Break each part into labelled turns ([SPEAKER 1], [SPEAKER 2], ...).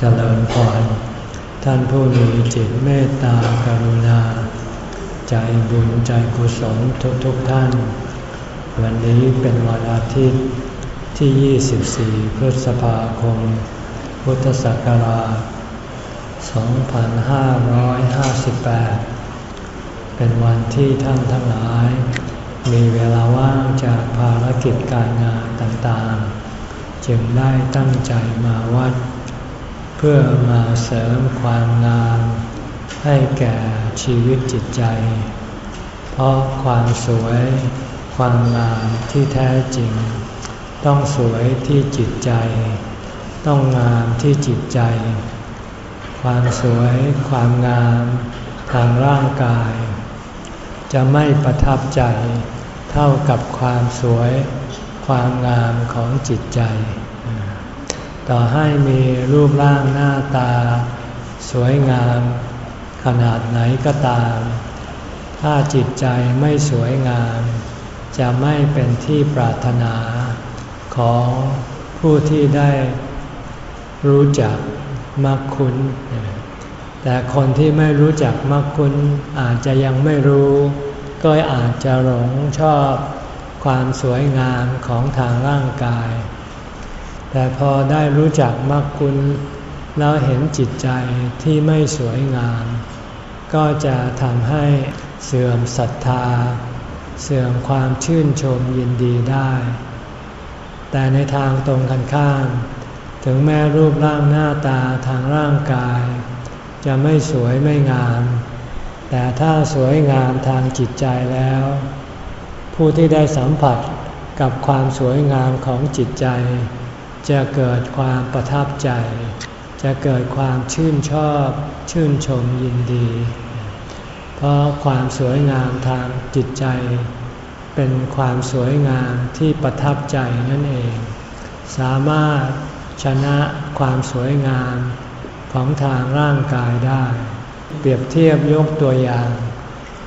[SPEAKER 1] เจริญพรท่านผู้มีจิตเมตตากรุณา ใจบุญใจกุศลทุกทุกท่าน วันนี้เป็นวันอาทิตย์ที่ 24 พฤษภาคม พุทธศักราช 2558 เป็นวันที่ท่านทั้งหลาย มีเวลาว่างจากภารกิจการงานต่างๆ จึงได้ตั้งใจมาวัด เพื่อมาเสริมความงามให้แก่ชีวิตจิตใจ เพราะความสวย ความงามที่แท้จริง ต้องสวยที่จิตใจ ต้องงามที่จิตใจ ความสวย ความงามทางร่างกาย จะไม่ประทับใจเท่ากับความสวย ความงามของจิตใจ ต่อให้มีรูปร่างหน้าตา สวยงาม ขนาดไหนก็ตาม ถ้าจิตใจไม่สวยงาม จะไม่เป็นที่ปรารถนาของผู้ที่ได้รู้จักมักคุณแต่คนที่ไม่รู้จักมักคุณอาจจะยังไม่รู้ ก็อาจจะหลงชอบความสวยงามของทางร่างกาย แต่พอได้รู้จักมรรคคุณแล้วเห็นจิตใจที่ไม่สวยงาม ก็จะทำให้เสื่อมศรัทธา เสื่อมความชื่นชมยินดีได้ แต่ในทางตรงกันข้าม ถึงแม้รูปร่างหน้าตาทางร่างกาย จะไม่สวยไม่งาม แต่ถ้าสวยงามทางจิตใจแล้ว ผู้ที่ได้สัมผัสกับความสวยงามของจิตใจ จะเกิดความประทับใจ จะเกิดความชื่นชอบชื่นชมยินดี เพราะความสวยงามทางจิตใจ เป็นความสวยงามที่ประทับใจนั่นเอง สามารถชนะความสวยงามของทางร่างกายได้ เปรียบเทียบยกตัวอย่าง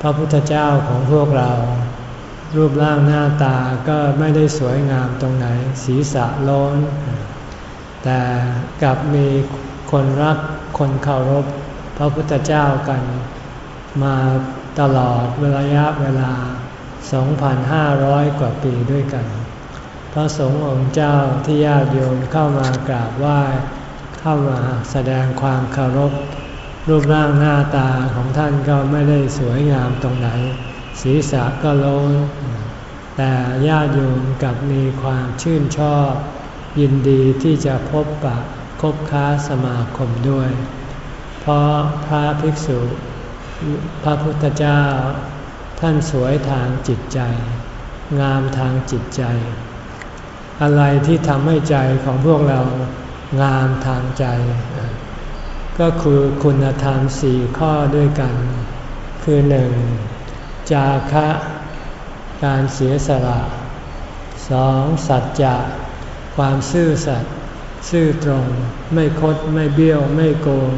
[SPEAKER 1] พระพุทธเจ้าของพวกเรา รูปร่างหน้าตาก็ไม่ได้สวยงามตรงไหน ศีรษะโล้น แต่กลับมีคนรักคนเคารพพระพุทธเจ้ากันมาตลอดระยะเวลา 2,500 กว่าปีด้วยกัน พระสงฆ์องค์เจ้าที่ญาติโยมเข้ามากราบไหว้เข้ามาแสดงความเคารพ รูปร่างหน้าตาของท่านก็ไม่ได้สวยงามตรงไหน ศีรษะก็โลนแต่ญาติโยมกับมีความชื่นชอบ ยินดีที่จะพบปะคบค้าสมาคมด้วย เพราะพระภิกษุ พระพุทธเจ้า ท่านสวยทางจิตใจ งามทางจิตใจ อะไรที่ทำให้ใจของพวกเรางามทางใจ ก็คือคุณธรรมสี่ข้อด้วยกัน คือหนึ่ง จาคะ การเสียสละสองสัจจะ ความซื่อสัตย์ซื่อตรง ไม่คดไม่เบี้ยวไม่โกง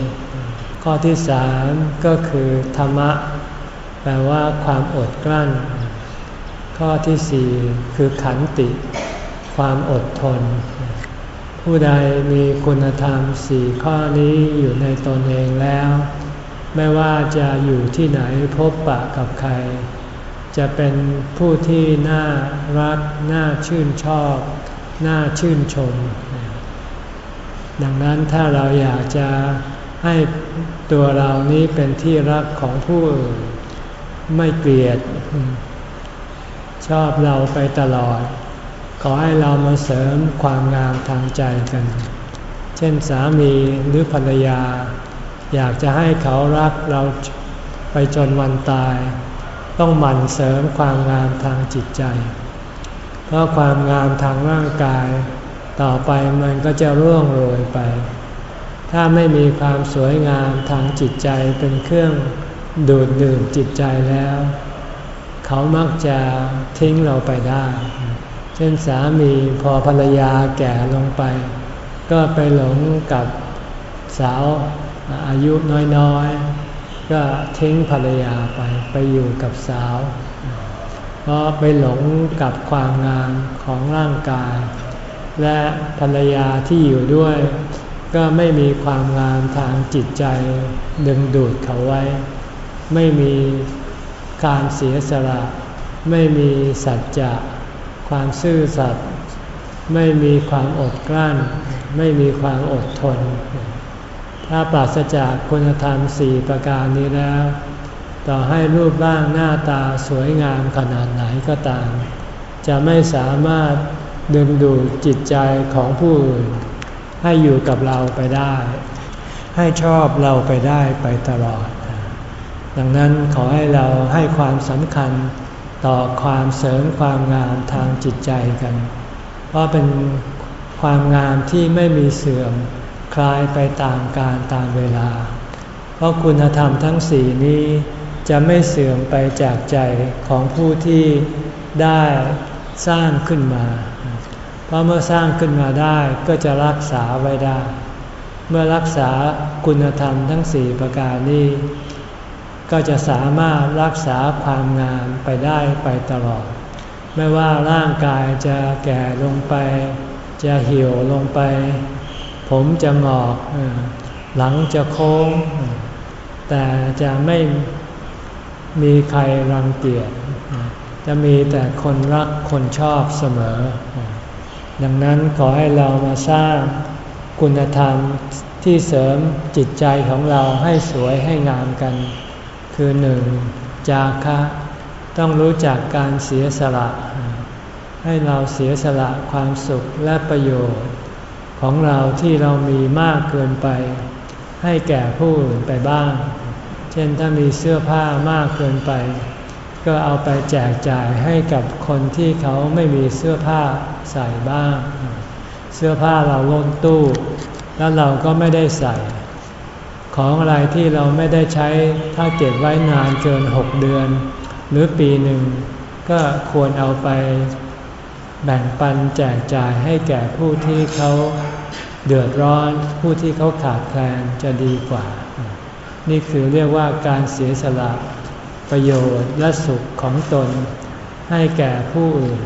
[SPEAKER 1] ข้อที่สามก็คือธรรมะ แปลว่าความอดกลั้น ข้อที่สี่คือขันติ ความอดทน ผู้ใดมีคุณธรรมสี่ข้อนี้อยู่ในตนเองแล้ว ไม่ว่าจะอยู่ที่ไหนพบปะกับใคร จะเป็นผู้ที่น่ารัก น่าชื่นชอบ น่าชื่นชม ดังนั้นถ้าเราอยากจะให้ตัวเรานี้เป็นที่รักของผู้อื่น ไม่เกลียด ชอบเราไปตลอด ขอให้เรามาเสริมความงามทางใจกัน เช่นสามีหรือภรรยา อยากจะให้เขารักเราไปจนวันตาย ต้องหมั่นเสริมความงามทางจิตใจ เพราะความงามทางร่างกาย ต่อไปมันก็จะร่วงโรยไป ถ้าไม่มีความสวยงามทางจิตใจเป็นเครื่องดูดดื่มจิตใจแล้ว เขามักจะทิ้งเราไปได้ เช่นสามีพอภรรยาแก่ลงไป ก็ไปหลงกับสาว อายุน้อยๆ ก็ทิ้งภรรยาไปไปอยู่กับสาว เพราะไปหลงกับความงามของร่างกาย และภรรยาที่อยู่ด้วย ก็ไม่มีความงามทางจิตใจดึงดูดเขาไว้ ไม่มีการเสียสละ ไม่มีสัจจะความซื่อสัตย์ไม่มีความอดกลั้น ไม่มีความอดทน ถ้าปราศจากคุณธรรมสี่ประการนี้แล้ว ต่อให้รูปร่างหน้าตาสวยงามขนาดไหนก็ตาม จะไม่สามารถดึงดูดจิตใจของผู้อื่น ให้อยู่กับเราไปได้ ให้ชอบเราไปได้ไปตลอด ดังนั้นขอให้เราให้ความสำคัญต่อความเสริมความงามทางจิตใจกัน เพราะเป็นความงามที่ไม่มีเสื่อม คลายไปตามการตามเวลา เพราะคุณธรรมทั้งสี่นี้จะไม่เสื่อมไปจากใจของผู้ที่ได้สร้างขึ้นมา เพราะเมื่อสร้างขึ้นมาได้ก็จะรักษาไว้ได้ เมื่อรักษาคุณธรรมทั้งสี่ประการนี้ ก็จะสามารถรักษาความงามไปได้ไปตลอด ไม่ว่าร่างกายจะแก่ลงไป จะเหี่ยวลงไป ผมจะงอกหลังจะโค้ง แต่จะไม่มีใครรังเกียจจะมีแต่คนรักคนชอบเสมอ ดังนั้นขอให้เรามาสร้างคุณธรรมที่เสริมจิตใจของเราให้สวยให้งามกัน คือหนึ่งจาคะต้องรู้จักการเสียสละ ให้เราเสียสละความสุขและประโยชน์ ของเราที่เรามีมากเกินไป ให้แก่ผู้อื่นไปบ้าง เช่นถ้ามีเสื้อผ้ามากเกินไป ก็เอาไปแจกจ่ายให้กับคนที่เขาไม่มีเสื้อผ้าใส่บ้าง เสื้อผ้าเราล้นตู้ แล้วเราก็ไม่ได้ใส่ ของอะไรที่เราไม่ได้ใช้ถ้าเก็บไว้นานเกินหกเดือน หรือปีหนึ่งก็ควรเอาไป แบ่งปันแจกจ่ายให้แก่ผู้ที่เขาเดือดร้อนผู้ที่เขาขาดแคลนจะดีกว่า นี่คือเรียกว่าการเสียสละประโยชน์และสุขของตน ให้แก่ผู้อื่น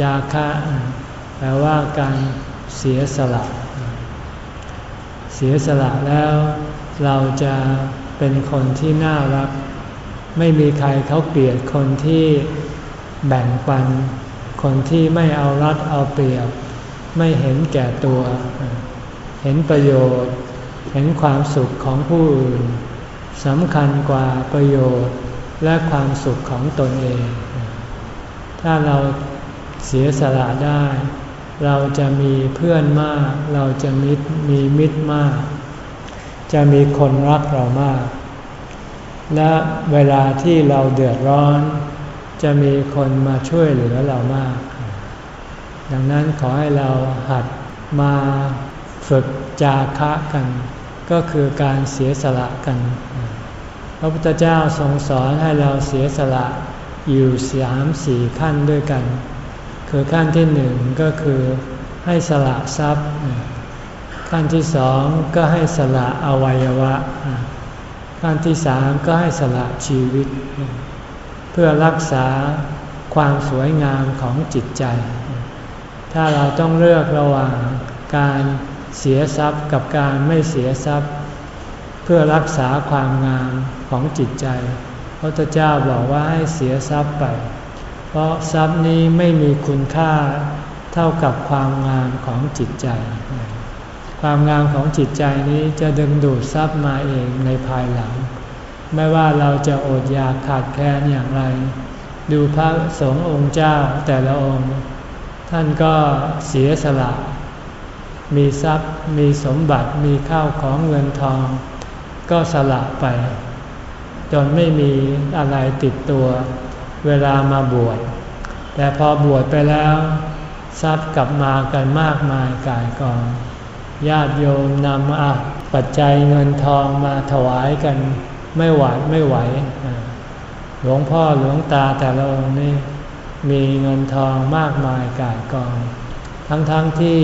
[SPEAKER 1] จาคะแปลว่าการเสียสละ เสียสละแล้วเราจะเป็นคนที่น่ารัก ไม่มีใครเขาเกลียดคนที่แบ่งปัน คนที่ไม่เอารัดเอาเปรียบ ไม่เห็นแก่ตัว เห็นประโยชน์ เห็นความสุขของผู้อื่นสำคัญกว่าประโยชน์และความสุขของตนเอง ถ้าเราเสียสละได้ เราจะมีเพื่อนมาก เราจะมิตรมีมิตรมาก จะมีคนรักเรามาก และเวลาที่เราเดือดร้อน จะมีคนมาช่วยเหลือเรามาก ดังนั้นขอให้เราหัดมาฝึกจาคะกัน ก็คือการเสียสละกัน พระพุทธเจ้าทรงสอนให้เราเสียสละอยู่สามสี่ขั้นด้วยกัน คือขั้นที่หนึ่งก็คือให้สละทรัพย์ ขั้นที่สองก็ให้สละอวัยวะ ขั้นที่สามก็ให้สละชีวิต พื่อรักษาความสวยงามของจิตใจ ถ้าเราต้องเลือกระหว่างการเสียทรัพย์กับการไม่เสียทรัพย์ เพื่อรักษาความงามของจิตใจ พระเจ้าบอกว่าให้เสียทรัพย์ไป เพราะทรัพย์นี้ไม่มีคุณค่าเท่ากับความงามของจิตใจ ความงามของจิตใจนี้จะดึงดูดทรัพย์มาเองในภายหลัง ไม่ว่าเราจะอดอยากขาดแคลนอย่างไร ดูพระสงฆ์องค์เจ้าแต่ละองค์ ท่านก็เสียสละ มีทรัพย์ มีสมบัติมีข้าวของเงินทอง ก็สละไป จนไม่มีอะไรติดตัว เวลามาบวชแต่พอบวชไปแล้ว ทรัพย์กลับมากันมากมายกายกองญาติโยมนำอาปัจจัยเงินทองมาถวายกัน ไม่หวาดไม่ไหว หลวงพ่อหลวงตาแต่ละองค์นี่มีเงินทองมากมายกายกอง ทั้งๆทที่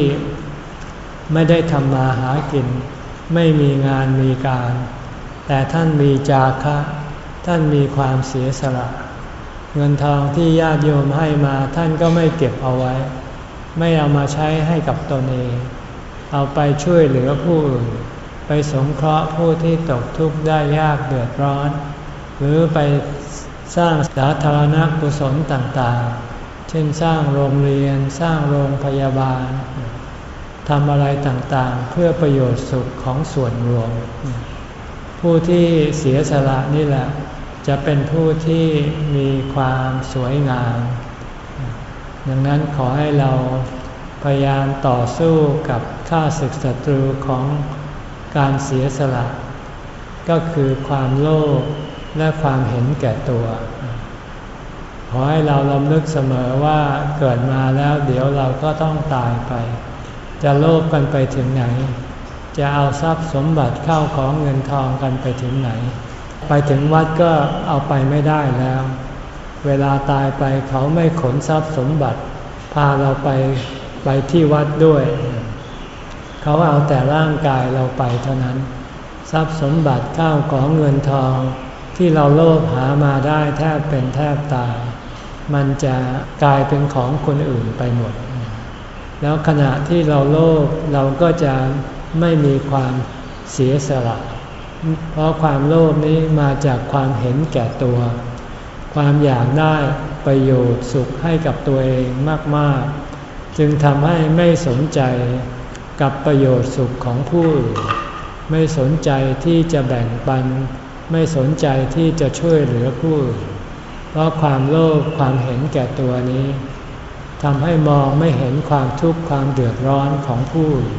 [SPEAKER 1] ไม่ได้ทำมาหากิน ไม่มีงานมีการ แต่ท่านมีจาคะ ท่านมีความเสียสละ เงินทองที่ญาติโยมให้มาท่านก็ไม่เก็บเอาไว้ ไม่เอามาใช้ให้กับตนเองเเอาไปช่วยเหลือผู้อื่น ไปสงเคราะห์ผู้ที่ตกทุกข์ได้ยากเดือดร้อน หรือไปสร้างสาธารณกุศลต่างๆ เช่นสร้างโรงเรียนสร้างโรงพยาบาลทำอะไรต่างๆ เพื่อประโยชน์สุขของส่วนรวม ผู้ที่เสียสละนี่แหละ จะเป็นผู้ที่มีความสวยงาม ดังนั้นขอให้เราพยายามต่อสู้กับข้าศึกศัตรูของ การเสียสละ ก็คือความโลภและความเห็นแก่ตัว ขอให้เราลำลึกเสมอว่าเกิดมาแล้วเดี๋ยวเราก็ต้องตายไป จะโลภกันไปถึงไหน จะเอาทรัพย์สมบัติเข้าของเงินทองกันไปถึงไหน ไปถึงวัดก็เอาไปไม่ได้แล้ว เวลาตายไปเขาไม่ขนทรัพย์สมบัติ พาเราไปไปที่วัดด้วย เขาเอาแต่ร่างกายเราไปเท่านั้น ทรัพย์สมบัติข้าวของเงินทองที่เราโลภหามาได้แทบเป็นแทบตาย มันจะกลายเป็นของคนอื่นไปหมด แล้วขณะที่เราโลภเราก็จะไม่มีความเสียสละ เพราะความโลภนี้มาจากความเห็นแก่ตัว ความอยากได้ประโยชน์สุขให้กับตัวเองมาก ๆ จึงทำให้ไม่สนใจ กับประโยชน์สุขของผู้อื่นไม่สนใจที่จะแบ่งปัน ไม่สนใจที่จะช่วยเหลือผู้อื่นเพราะความโลภความเห็นแก่ตัวนี้ทำให้มองไม่เห็นความทุกข์ความเดือดร้อนของผู้อื่น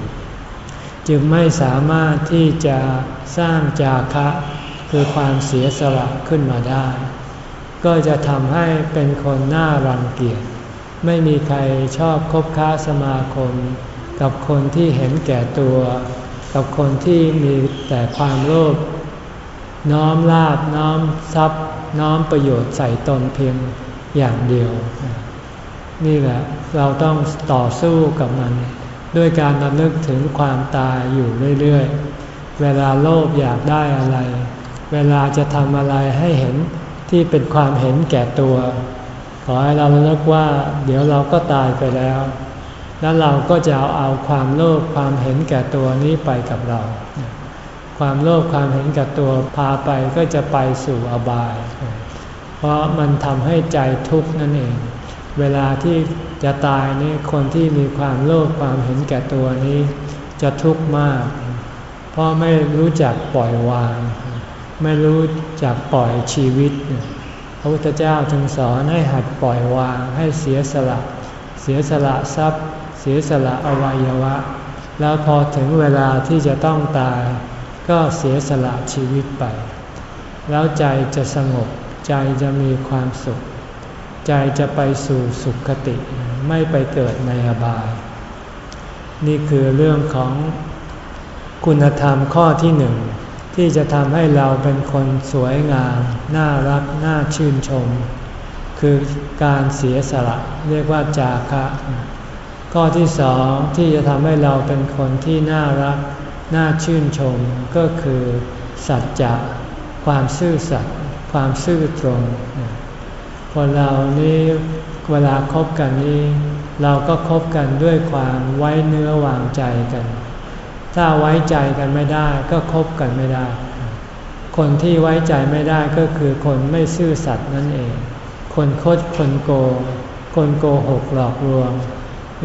[SPEAKER 1] จึงไม่สามารถที่จะสร้างจาคะคือความเสียสละขึ้นมาได้ ก็จะทำให้เป็นคนน่ารังเกียจไม่มีใครชอบคบค้าสมาคม กับคนที่เห็นแก่ตัว กับคนที่มีแต่ความโลภน้อมลาบน้อมทรัพย์ น้อมประโยชน์ใส่ตนเพียงอย่างเดียว นี่แหละเราต้องต่อสู้กับมัน ด้วยการระลึกถึงความตายอยู่เรื่อยๆ เวลาโลภอยากได้อะไร เวลาจะทำอะไรให้เห็นที่เป็นความเห็นแก่ตัว ขอให้เราระลึกว่า เดี๋ยวเราก็ตายไปแล้ว แล้วเราก็จะเอาเอาความโลภความเห็นแก่ตัวนี้ไปกับเรา ความโลภความเห็นแกับตัวพาไปก็จะไปสู่อบาย เพราะมันทำให้ใจทุกข์นั่นเอง เวลาที่จะตายนี่คนที่มีความโลภความเห็นแก่ตัวนี้ จะทุกข์มาก เพราะไม่รู้จักปล่อยวาง ไม่รู้จักปล่อยชีวิต พระพุทธเจ้าจึงสอนให้หัดปล่อยวางให้เสียสละ เสียสละทรัพย์ สียสละอวัยวะ แล้วพอถึงเวลาที่จะต้องตาย ก็เสียสละชีวิตไป แล้วใจจะสงบ ใจจะมีความสุข ใจจะไปสู่สุขคติ ไม่ไปเกิดในอบาย นี่คือเรื่องของคุณธรรมข้อที่หนึ่งที่จะทำให้เราเป็นคนสวยงาม น่ารัก น่าชื่นชม คือการเสียสละเรียกว่าจาคะ ข้อที่สองที่จะทำให้เราเป็นคนที่น่ารัก น่าชื่นชม ก็คือ สัจจะความซื่อสัตย์ความซื่อตรง คนเรานี้เวลาคบกันนี้ เราก็คบกันด้วยความไว้เนื้อวางใจกัน ถ้าไว้ใจกันไม่ได้ ก็คบกันไม่ได้ คนที่ไว้ใจไม่ได้ก็คือคนไม่ซื่อสัตย์นั่นเอง คนคดคนโกงคนโกหกหลอกลวง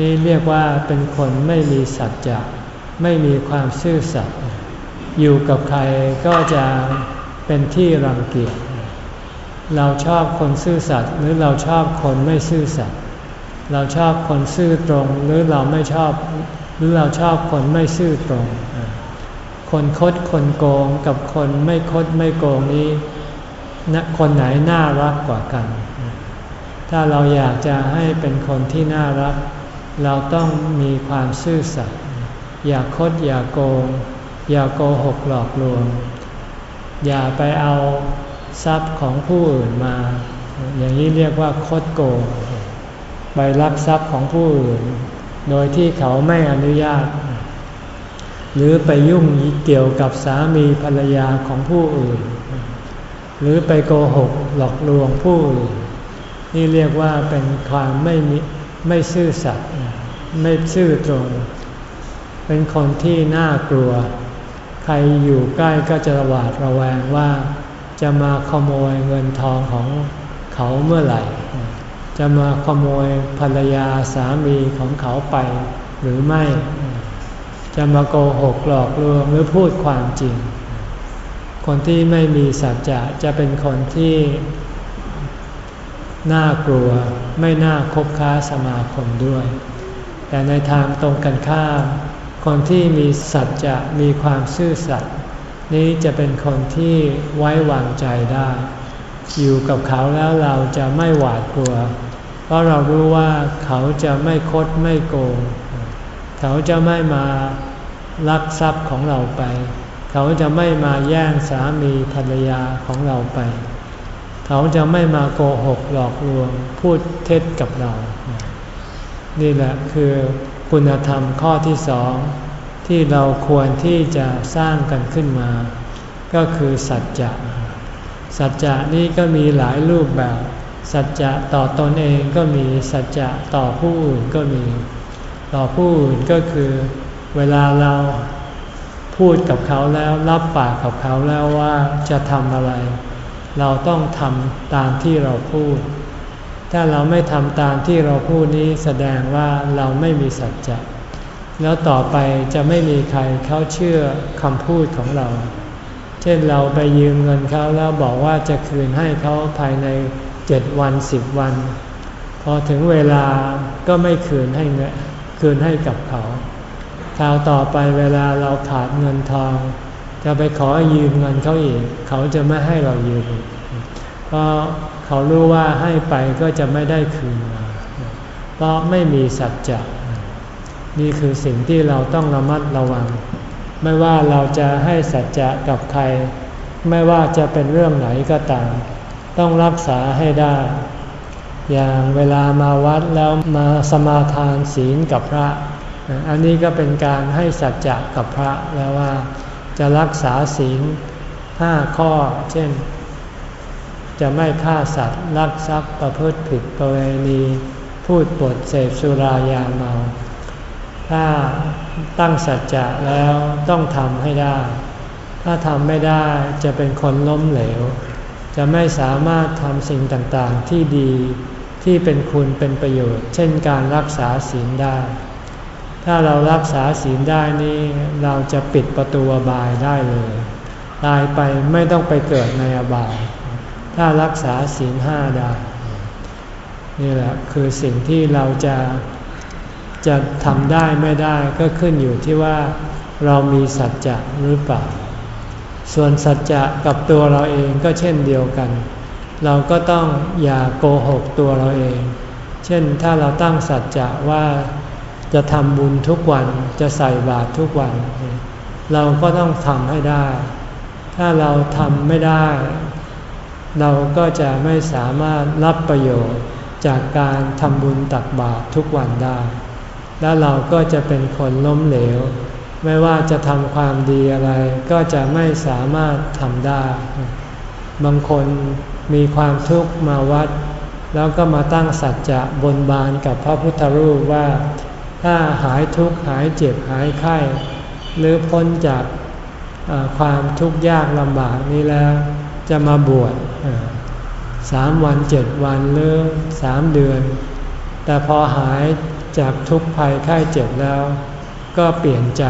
[SPEAKER 1] นี่เรียกว่าเป็นคนไม่มีสัจจะไม่มีความซื่อสัตย์อยู่กับใครก็จะเป็นที่รังเกียจเราชอบคนซื่อสัตย์หรือเราชอบคนไม่ซื่อสัตย์เราชอบคนซื่อตรงหรือเราไม่ชอบหรือเราชอบคนไม่ซื่อตรง คนคดคนโกงกับคนไม่คดไม่โกงนี้คนไหนน่ารักกว่ากัน ถ้าเราอยากจะให้เป็นคนที่น่ารัก เราต้องมีความซื่อสัตย์อย่าคดอย่าโกง อย่าโกหกหลอกลวง อย่าไปเอาทรัพย์ของผู้อื่นมา อย่างนี้เรียกว่าคดโกง ไปลักทรัพย์ของผู้อื่น โดยที่เขาไม่อนุญาต หรือไปยุ่งเกี่ยวกับสามีภรรยาของผู้อื่น หรือไปโกหกหลอกลวงผู้อื่น นี่เรียกว่าเป็นความไม่ไม่ซื่อสัตย์ ไม่ซื่อตรง เป็นคนที่น่ากลัว ใครอยู่ใกล้ก็จะหวาดระแวงว่า จะมาขโมยเงินทองของเขาเมื่อไหร่ จะมาขโมยภรรยาสามีของเขาไปหรือไม่ จะมาโกหกหลอกลวงหรือพูดความจริง คนที่ไม่มีสัจจะจะเป็นคนที่น่ากลัวไม่น่าคบค้าสมาคมด้วย แต่ในทางตรงกันข้าม คนที่มีสัจจะมีความซื่อสัตย์นี้จะเป็นคนที่ไว้วางใจได้ อยู่กับเขาแล้วเราจะไม่หวาดกลัว เพราะเรารู้ว่าเขาจะไม่คดไม่โกง เขาจะไม่มาลักทรัพย์ของเราไป เขาจะไม่มาแย่งสามีภรรยาของเราไป เขาจะไม่มาโกหกหลอกลวงพูดเท็จกับเรา นี่แหละคือคุณธรรมข้อที่สองที่เราควรที่จะสร้างกันขึ้นมา ก็คือสัจจะ สัจจะนี้ก็มีหลายรูปแบบ สัจจะต่อตอนเองก็มีสัจจะต่อผู้อื่นก็มี ต่อผู้อื่นก็คือเวลาเราพูดกับเขาแล้วรับปากกับเขาแล้วว่าจะทำอะไร เราต้องทำตามที่เราพูด ถ้าเราไม่ทำตามที่เราพูดนี้แสดงว่าเราไม่มีสัจจะ แล้วต่อไปจะไม่มีใครเขาเชื่อคำพูดของเรา เช่นเราไปยืมเงินเขาแล้วบอกว่าจะคืนให้เขาภายในเจ็ดวันสิบวัน พอถึงเวลาก็ไม่คืนให้เงินคืนให้กับเขาคราวต่อไปเวลาเราขาดเงินทอง จะไปขอยืมเงินเขาอีก เขาจะไม่ให้เรายืม เพราะเขารู้ว่าให้ไปก็จะไม่ได้คืนมา เพราะไม่มีสัจจะ นี่คือสิ่งที่เราต้องระมัดระวัง ไม่ว่าเราจะให้สัจจะกับใคร ไม่ว่าจะเป็นเรื่องไหนก็ตาม ต้องรักษาให้ได้ อย่างเวลามาวัดแล้วมาสมาทานศีลกับพระ อันนี้ก็เป็นการให้สัจจะกับพระแล้วว่าจะรักษาศีลห้าข้อ เช่น จะไม่ฆ่าสัตว์ลักทรัพย์ประพฤติผิดประเวณีพูดปดเสพสุรายาเมา ถ้าตั้งสัจจะแล้วต้องทำให้ได้ ถ้าทำไม่ได้จะเป็นคนล้มเหลว จะไม่สามารถทำสิ่งต่างๆที่ดีที่เป็นคุณเป็นประโยชน์ เช่นการรักษาศีลได้ ถ้าเรารักษาศีลได้นี่เราจะปิดประตูอบายได้เลย ตายไปไม่ต้องไปเกิดในอบาย ถ้ารักษาศีลห้าได้ นี่แหละคือสิ่งที่เราจะจะทำได้ไม่ได้ก็ขึ้นอยู่ที่ว่าเรามีสัจจะหรือเปล่า ส่วนสัจจะกับตัวเราเองก็เช่นเดียวกัน เราก็ต้องอย่าโกหกตัวเราเอง เช่นถ้าเราตั้งสัจจะว่าจะทำบุญทุกวันจะใส่บาตรทุกวัน เราก็ต้องทำให้ได้ ถ้าเราทำไม่ได้ เราก็จะไม่สามารถรับประโยชน์จากการทำบุญตักบาตรทุกวันได้ แล้วเราก็จะเป็นคนล้มเหลว ไม่ว่าจะทำความดีอะไรก็จะไม่สามารถทำได้ บางคนมีความทุกข์มาวัด แล้วก็มาตั้งสัจจะบนบานกับพระพุทธรูปว่า ถ้าหายทุกข์หายเจ็บหายไข้ หรือพ้นจากความทุกข์ยากลำบากนี้แล้ว จะมาบวช สามวันเจ็ดวันหรือสามเดือน แต่พอหายจากทุกข์ภัยไข้เจ็บแล้ว ก็เปลี่ยนใจ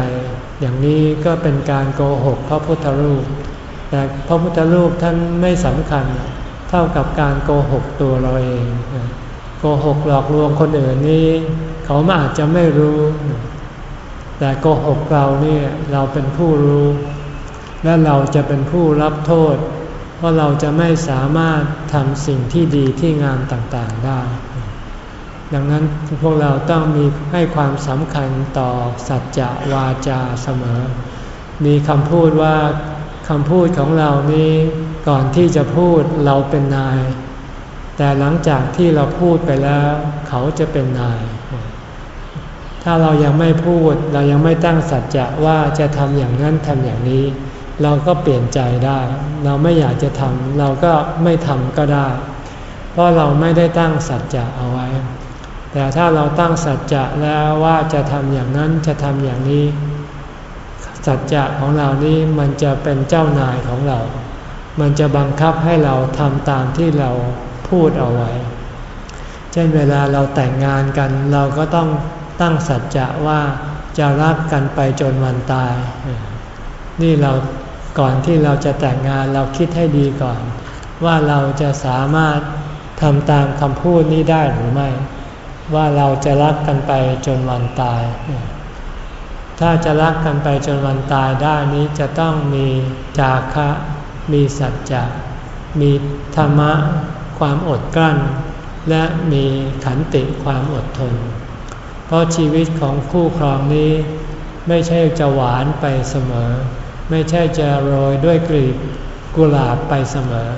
[SPEAKER 1] อย่างนี้ก็เป็นการโกหกพระพุทธรูป แต่พระพุทธรูปท่านไม่สำคัญเท่ากับการโกหกตัวเราเองโกหกหลอกลวงคนอื่นนี่เขาอาจจะไม่รู้ แต่โกหกเราเนี่ยเราเป็นผู้รู้ และเราจะเป็นผู้รับโทษ เพราะเราจะไม่สามารถทำสิ่งที่ดีที่งามต่างๆได้ ดังนั้นพวกเราต้องมีให้ความสำคัญต่อสัจจะวาจาเสมอ มีคำพูดว่าคำพูดของเรานี้ก่อนที่จะพูดเราเป็นนาย แต่หลังจากที่เราพูดไปแล้ว เขาจะเป็นนาย ถ้าเรายังไม่พูดเรายังไม่ตั้งสัจจะว่าจะทำอย่างนั้นทำอย่างนี้ เราก็เปลี่ยนใจได้ เราไม่อยากจะทำเราก็ไม่ทำก็ได้ เพราะเราไม่ได้ตั้งสัจจะเอาไว้ แต่ถ้าเราตั้งสัจจะแล้วว่าจะทำอย่างนั้นจะทำอย่างนี้ สัจจะของเรานี้มันจะเป็นเจ้านายของเรา มันจะบังคับให้เราทำตามที่เราพูดเอาไว้ เช่นเวลาเราแต่งงานกัน เราก็ต้องตั้งสัจจะว่าจะรักกันไปจนวันตาย นี่เรา ก่อนที่เราจะแต่งงานเราคิดให้ดีก่อน ว่าเราจะสามารถทำตามคำพูดนี้ได้หรือไม่ ว่าเราจะรักกันไปจนวันตาย ถ้าจะรักกันไปจนวันตายได้นี้จะต้องมีจาคะ มีสัจจะ มีธรรมะความอดกลั้น และมีขันติความอดทน เพราะชีวิตของคู่ครองนี้ไม่ใช่จะหวานไปเสมอ ไม่ใช่จะโรยด้วยกลีบกุหลาบไปเสมอ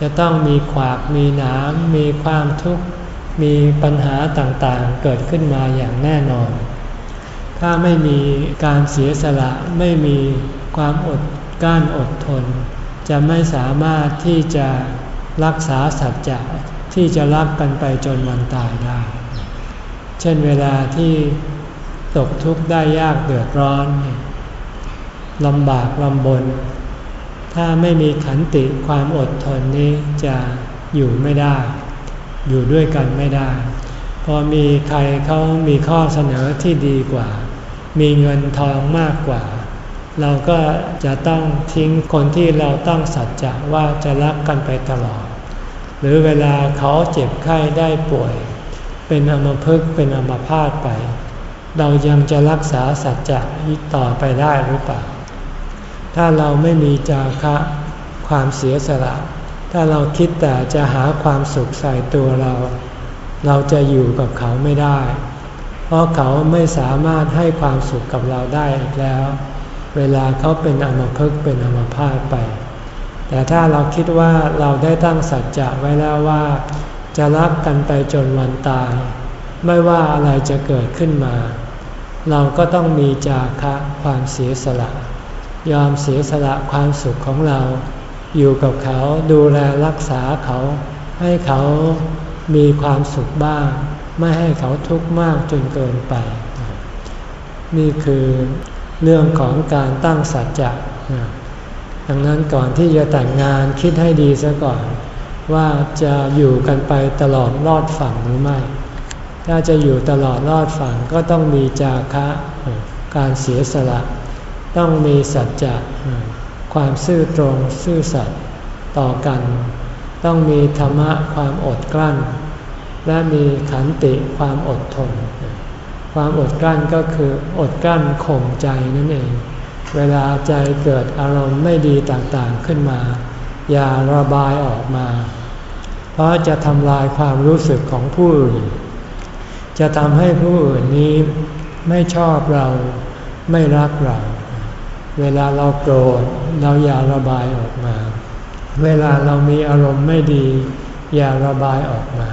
[SPEAKER 1] จะต้องมีขวากมีหนามมีความทุกข์ มีปัญหาต่างๆ เกิดขึ้นมาอย่างแน่นอน ถ้าไม่มีการเสียสละไม่มีความอดก้านอดทน จะไม่สามารถที่จะรักษาสัจจะที่จะรักกันไปจนวันตายได้ เช่นเวลาที่ตกทุกข์ได้ยากเดือดร้อน ลำบากลำบน ถ้าไม่มีขันติความอดทนนี้จะอยู่ไม่ได้ อยู่ด้วยกันไม่ได้ พอมีใครเขามีข้อเสนอที่ดีกว่า มีเงินทองมากกว่า เราก็จะต้องทิ้งคนที่เราต้องสัจจะว่าจะรักกันไปตลอด หรือเวลาเขาเจ็บไข้ได้ป่วย เป็นอมพึกเป็นอมพาตไป เรายังจะรักษาสัจจะต่อไปได้หรือเปล่า ถ้าเราไม่มีจาคะความเสียสละ ถ้าเราคิดแต่จะหาความสุขใส่ตัวเรา เราจะอยู่กับเขาไม่ได้ เพราะเขาไม่สามารถให้ความสุขกับเราได้อีกแล้ว เวลาเขาเป็นอมภพเป็นอมพาตไป แต่ถ้าเราคิดว่าเราได้ตั้งสัจจะไว้แล้วว่า จะรักกันไปจนวันตาย ไม่ว่าอะไรจะเกิดขึ้นมา เราก็ต้องมีจาคะความเสียสละ ยอมเสียสละความสุขของเรา อยู่กับเขาดูแลรักษาเขา ให้เขามีความสุขบ้าง ไม่ให้เขาทุกข์มากจนเกินไป นี่คือเรื่องของการตั้งสัจจะดังนั้นก่อนที่จะแต่งงานคิดให้ดีซะก่อน ว่าจะอยู่กันไปตลอดรอดฝั่งหรือไม่ ถ้าจะอยู่ตลอดรอดฝั่งก็ต้องมีจาคะการเสียสละ ต้องมีสัจจะความซื่อตรงซื่อสัตย์ต่อกัน ต้องมีธรรมะความอดกลั้น และมีขันติความอดทน ความอดกลั้นก็คืออดกลั้นข่มใจนั่นเอง เวลาใจเกิดอารมณ์ไม่ดีต่างๆขึ้นมา อย่าระบายออกมา เพราะจะทำลายความรู้สึกของผู้อื่น จะทำให้ผู้อื่นนี้ไม่ชอบเราไม่รักเรา เวลาเราโกรธเราอย่าระบายออกมา เวลาเรามีอารมณ์ไม่ดี อย่าระบายออกมา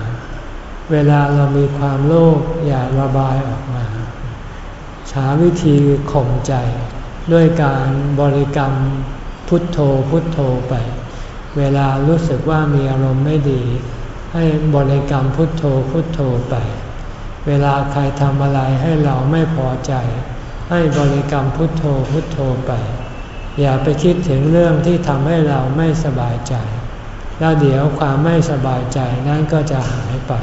[SPEAKER 1] เวลาเรามีความโลภอย่าระบายออกมาหาวิธีข่มใจ ด้วยการบริกรรมพุทโธพุทโธไป เวลารู้สึกว่ามีอารมณ์ไม่ดี ให้บริกรรมพุทโธพุทโธไป เวลาใครทำอะไรให้เราไม่พอใจ ให้บริกรรมพุทโธพุทโธไป อย่าไปคิดถึงเรื่องที่ทำให้เราไม่สบายใจ แล้วเดี๋ยวความไม่สบายใจนั้นก็จะหายไป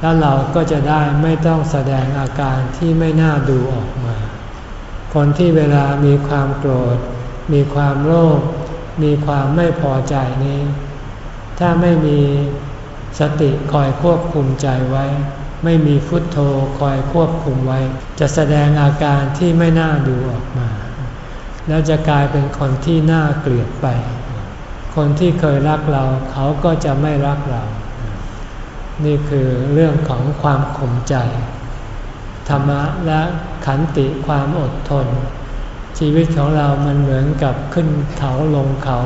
[SPEAKER 1] แล้วเราก็จะได้ไม่ต้องแสดงอาการที่ไม่น่าดูออกมา คนที่เวลามีความโกรธ มีความโลภมีความไม่พอใจนี้ ถ้าไม่มีสติคอยควบคุมใจไว้ ไม่มีพุทโธคอยควบคุมไว้ จะแสดงอาการที่ไม่น่าดูออกมา แล้วจะกลายเป็นคนที่น่าเกลียดไป คนที่เคยรักเราเขาก็จะไม่รักเรา นี่คือเรื่องของความขมใจ ธรรมะและขันติความอดทน ชีวิตของเรามันเหมือนกับขึ้นเขาลงเขา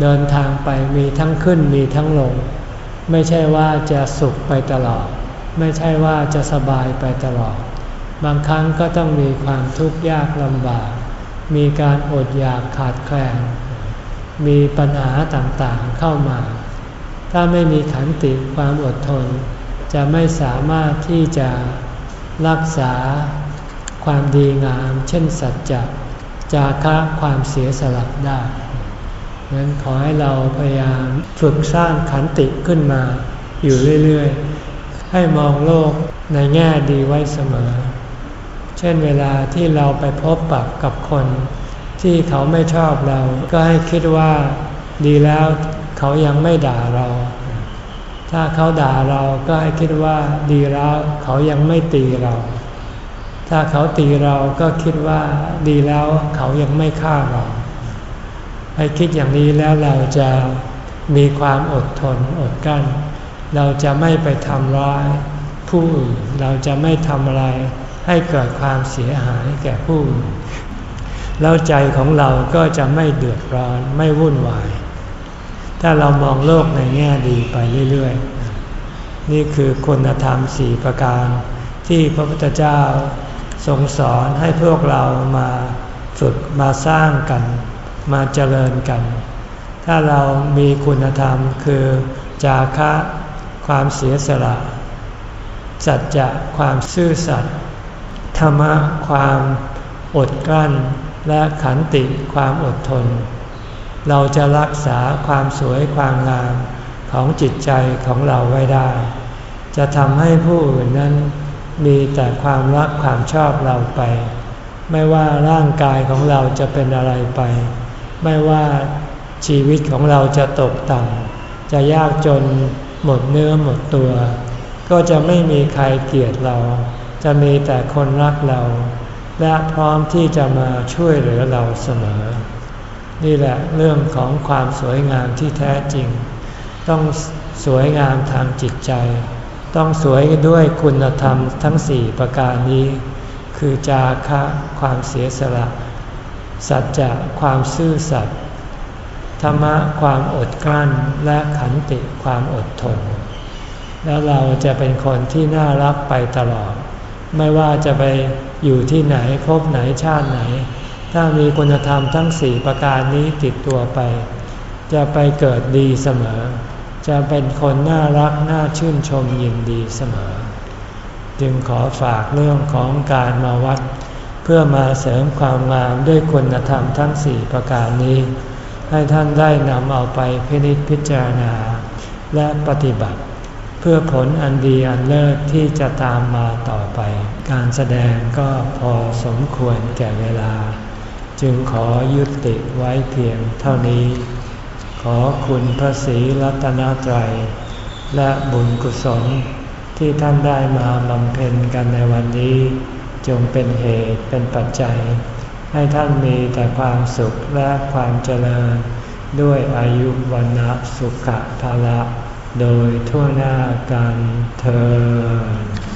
[SPEAKER 1] เดินทางไปมีทั้งขึ้นมีทั้งลง ไม่ใช่ว่าจะสุขไปตลอด ไม่ใช่ว่าจะสบายไปตลอด บางครั้งก็ต้องมีความทุกข์ยากลำบาก มีการอดอยากขาดแคลน มีปัญหาต่างๆเข้ามา ถ้าไม่มีขันติความอดทน จะไม่สามารถที่จะรักษาความดีงาม เช่นสัจจะจาคะความเสียสละได้นั้นขอให้เราพยายามฝึกสร้างขันติขึ้นมาอยู่เรื่อย ๆ ให้มองโลกในแง่ดีไว้เสมอ เช่นเวลาที่เราไปพบปะกับคน ที่เขาไม่ชอบเรา ก็ให้คิดว่าดีแล้วเขายังไม่ด่าเรา ถ้าเขาด่าเราก็ให้คิดว่าดีแล้วเขายังไม่ตีเรา ถ้าเขาตีเราก็คิดว่าดีแล้วเขายังไม่ฆ่าเรา ให้คิดอย่างนี้แล้วเราจะมีความอดทนอดกั้น เราจะไม่ไปทำร้ายผู้อื่นเราจะไม่ทำอะไรให้เกิดความเสียหายแก่ผู้อื่นแล้วใจของเราก็จะไม่เดือดร้อนไม่วุ่นวาย ถ้าเรามองโลกในแง่ดีไปเรื่อยๆ นี่คือคุณธรรมสี่ประการ ที่พระพุทธเจ้าทรงสอนให้พวกเรามาฝึกมาสร้างกัน มาเจริญกัน ถ้าเรามีคุณธรรมคือจาคะ ความเสียสละ สัจจะความซื่อสัตย์ธรรมะความอดกลั้น และขันติความอดทน เราจะรักษาความสวยความงามของจิตใจของเราไว้ได้ จะทำให้ผู้อื่นนั้นมีแต่ความรักความชอบเราไป ไม่ว่าร่างกายของเราจะเป็นอะไรไป ไม่ว่าชีวิตของเราจะตกต่ำจะยากจน หมดเนื้อหมดตัว ก็จะไม่มีใครเกลียดเรา จะมีแต่คนรักเรา และพร้อมที่จะมาช่วยเหลือเราเสมอ นี่แหละเรื่องของความสวยงามที่แท้จริง ต้องสวยงามทางจิตใจ ต้องสวยด้วยคุณธรรมทั้งสี่ประการนี้ คือจาคะความเสียสละ สัจจะความซื่อสัตย์ ธรรมะความอดกลั้นและขันติความอดทน แล้วเราจะเป็นคนที่น่ารักไปตลอด ไม่ว่าจะไปอยู่ที่ไหนพบไหนชาติไหน ถ้ามีคุณธรรมทั้งสี่ประการนี้ติดตัวไป จะไปเกิดดีเสมอ จะเป็นคนน่ารักน่าชื่นชมยินดีเสมอ จึงขอฝากเรื่องของการมาวัด เพื่อมาเสริมความงามด้วยคุณธรรมทั้งสี่ประการนี้ ให้ท่านได้นำเอาไปพินิจพิจารณา และปฏิบัติ เพื่อผลอันดีอันเลิศที่จะตามมาต่อไป การแสดงก็พอสมควรแก่เวลา จึงขอยุติไว้เพียงเท่านี้ ขอคุณพระศรีรัตนตรัย และบุญกุศลที่ท่านได้มาบำเพ็ญกันในวันนี้ จงเป็นเหตุเป็นปัจจัย ให้ท่านมีแต่ความสุขและความเจริญ ด้วยอายุวันะสุขภาละ โดยทั่วหน้ากันเธอ